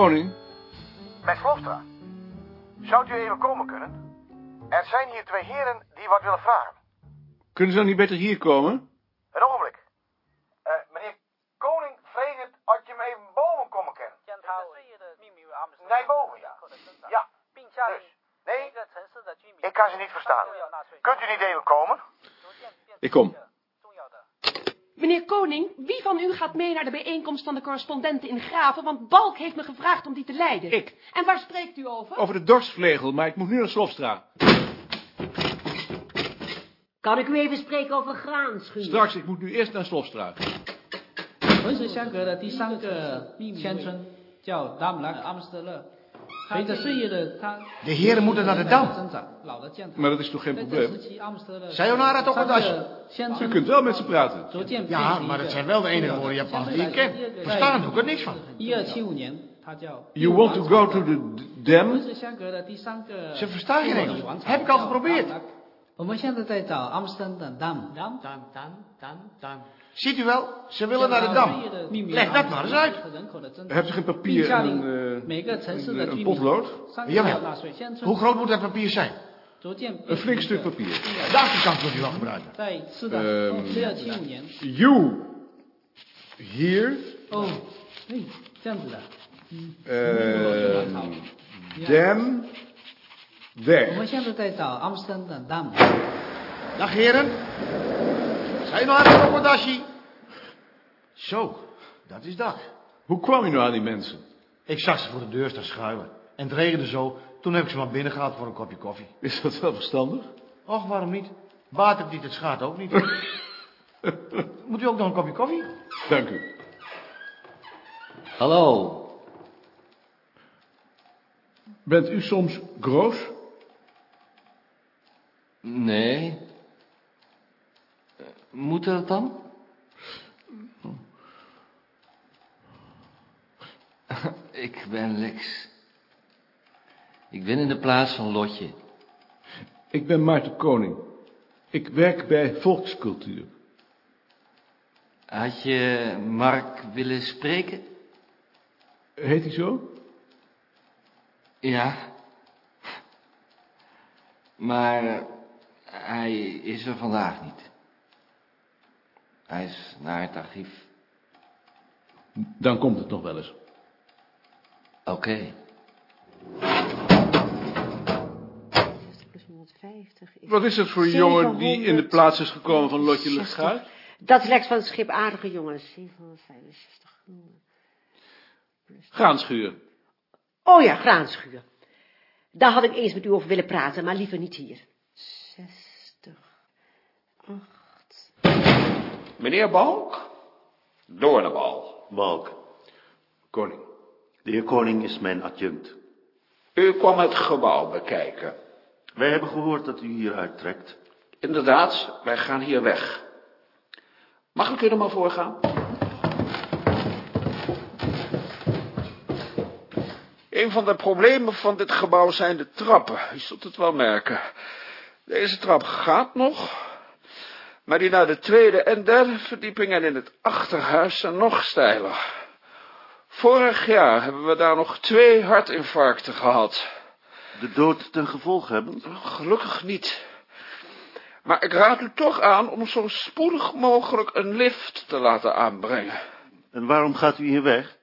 Koning? Met Slofstra. Zou u even komen kunnen? Er zijn hier twee heren die wat willen vragen. Kunnen ze dan niet beter hier komen? Een ogenblik. Eh, meneer Koning vrees het als je me even boven komen kan. Nee, boven, ja. Ja, dus. Nee, ik kan ze niet verstaan. Kunt u niet even komen? Ik kom. Meneer Koning, wie van u gaat mee naar de bijeenkomst van de correspondenten in Graven? Want Balk heeft me gevraagd om die te leiden. Ik. En waar spreekt u over? Over de dorstvlegel, maar ik moet nu naar Slofstra. Kan ik u even spreken over graanschuur? Straks, ik moet nu eerst naar Slofstra. 文 De heren moeten naar de dam. 增长，老的建厂。 Maar dat is toch geen 在这 probleem? 时期，阿姆斯特勒 Sayonara toch 三 wat als- 个乡 U 村 kunt wel met ze praten. 逐渐 Ja, maar het zijn wel de enige woorden Japans die ik ken. Verstaan doe ik er niks van. 一二七五年，它叫 You want to go to the d- 文 dam? 水相隔的第三个 Ze verstaan geen 帝 Engels. 王朝 Heb ik al 叫 geprobeerd. 达姆拉我们现在在找阿姆斯特丹 Ziet u wel? Ze willen naar de dam. Eh, Leg dat maar eens uit. Hebt u geen papier en een, eh, een, potlood? Hoe groot moet dat papier zijn? Een flink stuk papier. Daar achterkant moet u wel gebruiken. Ehm, you. Here. Oh, nee. Ehm, um, Amsterdam, There. Dag heren. Zijn maar een Adashi? Zo, dat is dat. Hoe kwam u nou aan die mensen? Ik zag ze voor de deur staan schuilen. En het regende zo. Toen heb ik ze maar binnen gehaald voor een kopje koffie. Is dat wel verstandig? Och, waarom niet? Water het niet, het schaadt ook niet. Moet u ook nog een kopje koffie? Dank u. Hallo. Bent u soms groos? Nee. Moet dat dan? Ik ben Lex. Ik ben in de plaats van Lotje. Ik ben Maarten Koning. Ik werk bij Volkscultuur. Had je Mark willen spreken? Heet hij zo? Ja. Maar hij is er vandaag niet. Hij is naar het archief. Dan komt het nog wel eens. Oké. 50 plus 150 is... Wat is dat voor een jongen die in de plaats is gekomen van Lotje Luchtgaard? Dat is Lex van het schip aardige jongen. 765 gulden. Graanschuur. Oh ja, graanschuur. Daar had ik eens met u over willen praten, maar liever niet hier. 60. 8. Meneer Balk? Doornbal. Balk, Koning. de heer Koning is mijn adjunct. U kwam het gebouw bekijken. Wij hebben gehoord dat u hier uittrekt. Inderdaad, wij gaan hier weg. Mag ik u er maar voor gaan? Een van de problemen van dit gebouw zijn de trappen. U zult het wel merken. Deze trap gaat nog, maar die naar de tweede en derde verdieping en in het achterhuis zijn nog steiler. Vorig jaar hebben we daar nog twee hartinfarcten gehad. De dood ten gevolg hebben? Gelukkig niet. Maar ik raad u toch aan om zo spoedig mogelijk een lift te laten aanbrengen. En waarom gaat u hier weg?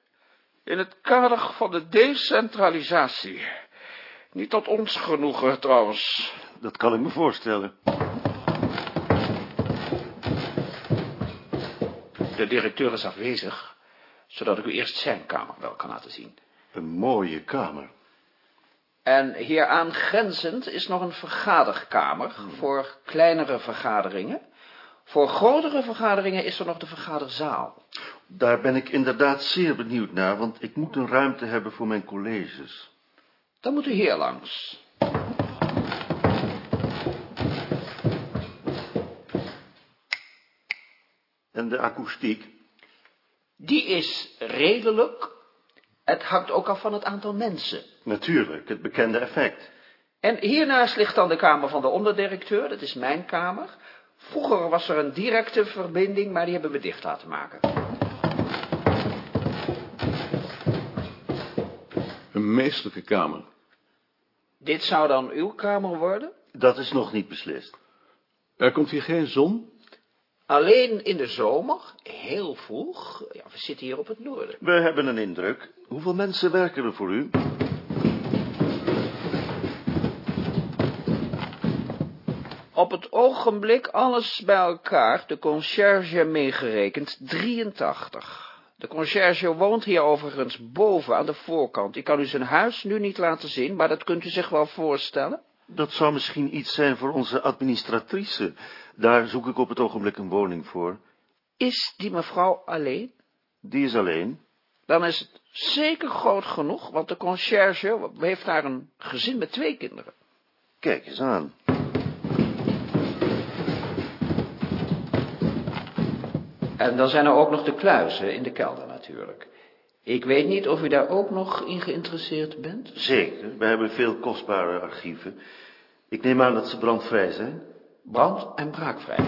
In het kader van de decentralisatie. Niet tot ons genoegen trouwens. Dat kan ik me voorstellen. De directeur is afwezig, zodat ik u eerst zijn kamer wel kan laten zien. Een mooie kamer. En hieraan grenzend is nog een vergaderkamer voor kleinere vergaderingen. Voor grotere vergaderingen is er nog de vergaderzaal. Daar ben ik inderdaad zeer benieuwd naar, want ik moet een ruimte hebben voor mijn colleges. Dan moet u hier langs. En de akoestiek? Die is redelijk. Het hangt ook af van het aantal mensen. Natuurlijk, het bekende effect. En hiernaast ligt dan de kamer van de onderdirecteur, dat is mijn kamer. Vroeger was er een directe verbinding, maar die hebben we dicht laten maken. een meestelijke kamer. Dit zou dan uw kamer worden? Dat is nog niet beslist. Er komt hier geen zon? Alleen in de zomer, heel vroeg. Ja, we zitten hier op het noorden. We hebben een indruk. Hoeveel mensen werken er voor u? Op het ogenblik alles bij elkaar, de conciërge meegerekend, 83. De conciërge woont hier overigens boven aan de voorkant. Ik kan u zijn huis nu niet laten zien, maar dat kunt u zich wel voorstellen. Dat zou misschien iets zijn voor onze administratrice. Daar zoek ik op het ogenblik een woning voor. Is die mevrouw alleen? Die is alleen. Dan is het zeker groot genoeg, want de conciërge heeft daar een gezin met twee kinderen. Kijk eens aan. En dan zijn er ook nog de kluizen in de kelder natuurlijk. Ik weet niet of u daar ook nog in geïnteresseerd bent. Zeker, we hebben veel kostbare archieven. Ik neem aan dat ze brandvrij zijn. Brand- en braakvrij.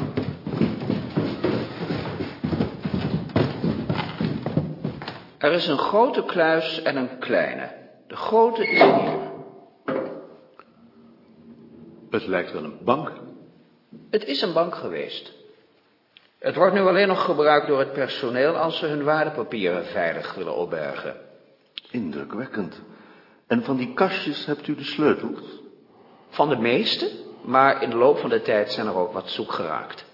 Er is een grote kluis en een kleine. De grote is hier. Het lijkt wel een bank. Het is een bank geweest. Het wordt nu alleen nog gebruikt door het personeel als ze hun waardepapieren veilig willen opbergen. Indrukwekkend. En van die kastjes hebt u de sleutels? Van de meeste, maar in de loop van de tijd zijn er ook wat zoek geraakt.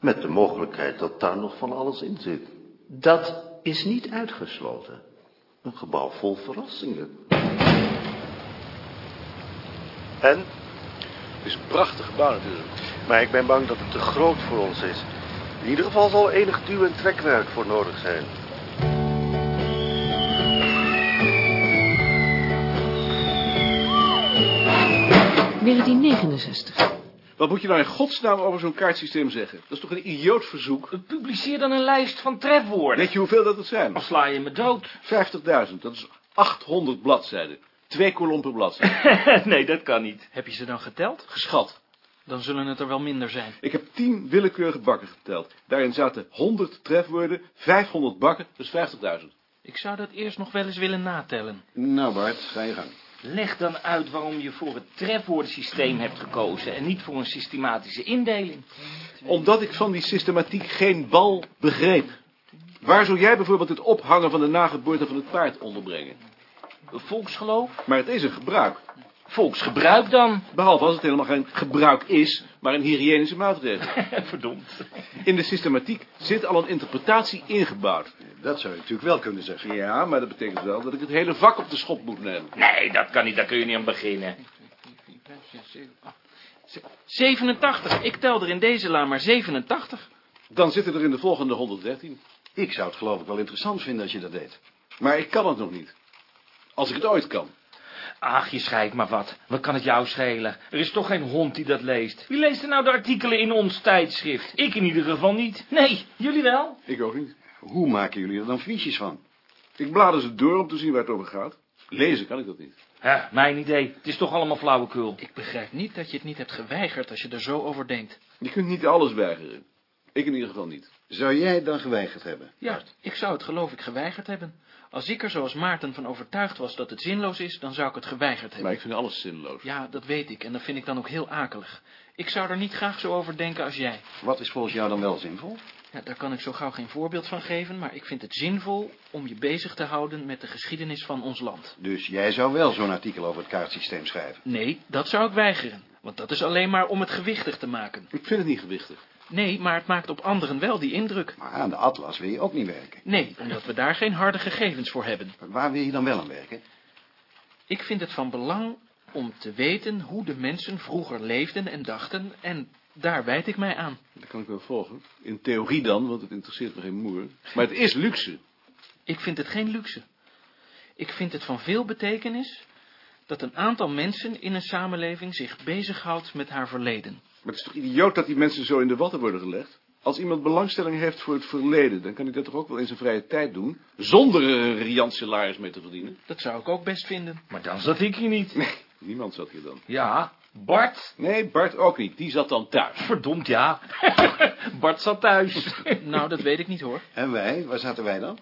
Met de mogelijkheid dat daar nog van alles in zit. Dat is niet uitgesloten. Een gebouw vol verrassingen. En? Het is een prachtig gebouw natuurlijk. Maar ik ben bang dat het te groot voor ons is. In ieder geval zal enig duw- en trekwerk voor nodig zijn. Wat moet je nou in godsnaam over zo'n kaartsysteem zeggen? Dat is toch een idioot verzoek? Publiceer dan een lijst van trefwoorden. Weet je hoeveel dat het zijn? Of sla je me dood? 50.000, dat is 800 bladzijden. Twee kolom per bladzijde. nee, dat kan niet. Heb je ze dan geteld? Geschat. Dan zullen het er wel minder zijn. Ik heb 10 willekeurige bakken geteld. Daarin zaten 100 trefwoorden, 500 bakken, dus 50.000. Ik zou dat eerst nog wel eens willen natellen. Nou Bart, ga je gang. Leg dan uit waarom je voor het trefwoordensysteem hebt gekozen en niet voor een systematische indeling. Omdat ik van die systematiek geen bal begreep. Waar zou jij bijvoorbeeld het ophangen van de nageboorte van het paard onderbrengen? Volksgeloof? Maar het is een gebruik. Volksgebruik dan? Behalve als het helemaal geen gebruik is, maar een hygiënische maatregel. Verdomd. In de systematiek zit al een interpretatie ingebouwd. Dat zou je natuurlijk wel kunnen zeggen. Ja, maar dat betekent wel dat ik het hele vak op de schop moet nemen. Nee, dat kan niet. Daar kun je niet aan beginnen. 87. Ik tel er in deze la maar 87. Dan zitten er in de volgende 113. Ik zou het geloof ik wel interessant vinden als je dat deed. Maar ik kan het nog niet. Als ik het ooit kan. Ach, je schijt maar wat. Wat kan het jou schelen? Er is toch geen hond die dat leest. Wie leest er nou de artikelen in ons tijdschrift? Ik in ieder geval niet. Nee, jullie wel? Ik ook niet. Hoe maken jullie er dan fiches van? Ik blader ze door om te zien waar het over gaat. Lezen kan ik dat niet. Ja, mijn idee. Het is toch allemaal flauwekul. Ik begrijp niet dat je het niet hebt geweigerd als je er zo over denkt. Je kunt niet alles weigeren. Ik in ieder geval niet. Zou jij het dan geweigerd hebben? Ja, ik zou het geloof ik geweigerd hebben. Als ik er zoals Maarten van overtuigd was dat het zinloos is, dan zou ik het geweigerd hebben. Maar ik vind alles zinloos. Ja, dat weet ik en dat vind ik dan ook heel akelig. Ik zou er niet graag zo over denken als jij. Wat is volgens jou dan wel zinvol? Ja, daar kan ik zo gauw geen voorbeeld van geven, maar ik vind het zinvol om je bezig te houden met de geschiedenis van ons land. Dus jij zou wel zo'n artikel over het kaartsysteem schrijven? Nee, dat zou ik weigeren, want dat is alleen maar om het gewichtig te maken. Ik vind het niet gewichtig. Nee, maar het maakt op anderen wel die indruk. Maar aan de atlas wil je ook niet werken. Nee, omdat we daar geen harde gegevens voor hebben. Waar wil je dan wel aan werken? Ik vind het van belang om te weten hoe de mensen vroeger leefden en dachten en daar wijd ik mij aan. Dat kan ik wel volgen. In theorie dan, want het interesseert me geen moer. Maar het is luxe. Ik vind het geen luxe. Ik vind het van veel betekenis dat een aantal mensen in een samenleving zich bezighoudt met haar verleden. Maar het is toch idioot dat die mensen zo in de watten worden gelegd? Als iemand belangstelling heeft voor het verleden, dan kan hij dat toch ook wel in zijn vrije tijd doen? Zonder er een riant salaris mee te verdienen? Dat zou ik ook best vinden. Maar dan zat ik hier niet. Nee, niemand zat hier dan. Ja, Bart. Nee, Bart ook niet. Die zat dan thuis. Verdomd, ja. Bart zat thuis. nou, dat weet ik niet hoor. En wij, waar zaten wij dan?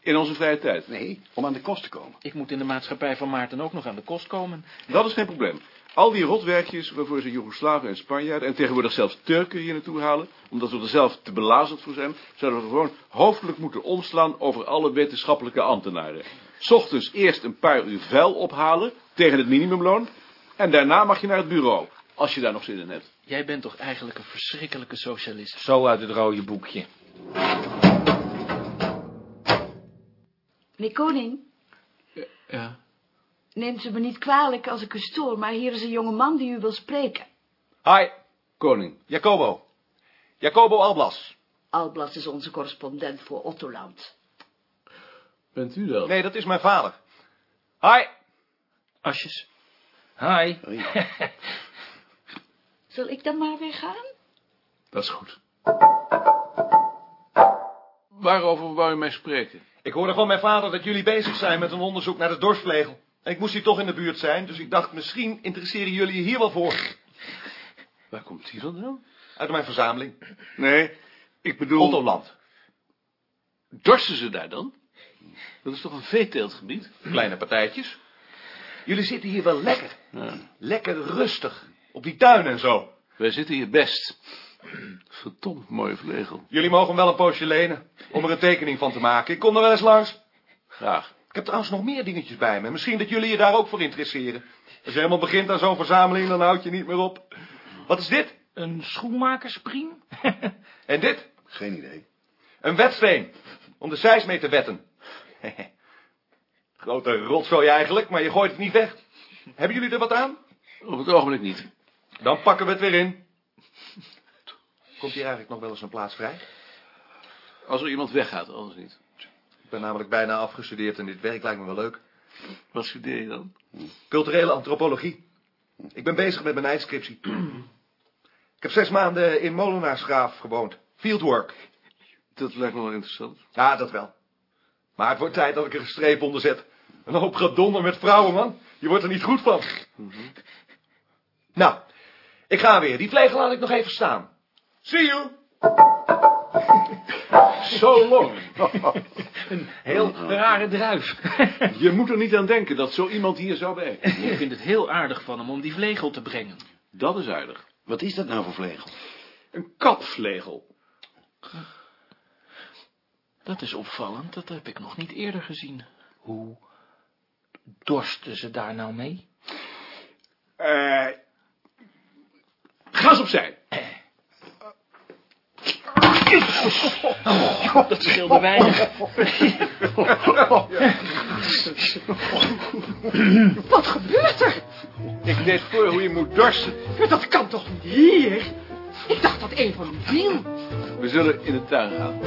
In onze vrije tijd. Nee, om aan de kost te komen. Ik moet in de maatschappij van Maarten ook nog aan de kost komen. Dat is geen probleem. Al die rotwerkjes waarvoor ze Joegoslaven en Spanjaarden... en tegenwoordig zelfs Turken hier naartoe halen... omdat we er zelf te belazerd voor zijn... zouden we gewoon hoofdelijk moeten omslaan over alle wetenschappelijke ambtenaren. 's Ochtends eerst een paar uur vuil ophalen tegen het minimumloon... en daarna mag je naar het bureau, als je daar nog zin in hebt. Jij bent toch eigenlijk een verschrikkelijke socialist. Zo uit het rode boekje. Meneer Koning, Ja. Neemt u me niet kwalijk als ik u stoor, maar hier is een jonge man die u wil spreken. Hi, Koning, Jacobo. Jacobo Alblas. Alblas is onze correspondent voor Ottoland. bent u dat? Nee, dat is mijn vader. Hi. Asjes. Hi. Zal ik dan maar weer gaan? Dat is goed. Waarover wou u mij spreken? Ik hoorde van mijn vader dat jullie bezig zijn met een onderzoek naar de dorsvlegel. En ik moest hier toch in de buurt zijn, dus ik dacht misschien interesseren jullie je hier wel voor. Waar komt die vandaan? Uit mijn verzameling. Nee, ik bedoel... Ottoland. Dorsten ze daar dan? Dat is toch een veeteeltgebied? Kleine partijtjes. Jullie zitten hier wel lekker. Ja. Lekker rustig. Op die tuin en zo. Wij zitten hier best. Verdomd mooie vlegel. Jullie mogen hem wel een poosje lenen. Om er een tekening van te maken. Ik kom er wel eens langs. Graag. Ik heb trouwens nog meer dingetjes bij me. Misschien dat jullie je daar ook voor interesseren. Als je helemaal begint aan zo'n verzameling, dan houd je niet meer op. Wat is dit? Een schoenmakerspriem? En dit? Geen idee. Een wetsteen. Om de zeis mee te wetten. Grote rotzooi eigenlijk, maar je gooit het niet weg. Hebben jullie er wat aan? Op het ogenblik niet. Dan pakken we het weer in. Komt hier eigenlijk nog wel eens een plaats vrij? Als er iemand weggaat, anders niet. Ik ben namelijk bijna afgestudeerd en dit werk lijkt me wel leuk. Wat studeer je dan? Culturele antropologie. Ik ben bezig met mijn eindscriptie. Ik heb zes maanden in Molenaarsgraaf gewoond. Fieldwork. Dat lijkt me wel interessant. Ja, dat wel. Maar het wordt tijd dat ik er een streep onder zet. Een hoop gedonder met vrouwen, man. Je wordt er niet goed van. Nou, ik ga weer. Die vlegel laat ik nog even staan. See you. Zo lang. Een heel rare druif. Je moet er niet aan denken dat zo iemand hier zou werken. Ik vind het heel aardig van hem om die vlegel te brengen. Dat is aardig. Wat is dat nou voor vlegel? Een kapvlegel. Dat is opvallend, dat heb ik nog niet eerder gezien. Hoe dorsten ze daar nou mee? Eh... Ga eens opzij. Dat scheelde weinig. Wat gebeurt er? Ik deed voor hoe je moet dorsten. Dat kan toch niet hier? Ik dacht dat een van u viel. We zullen in de tuin gaan.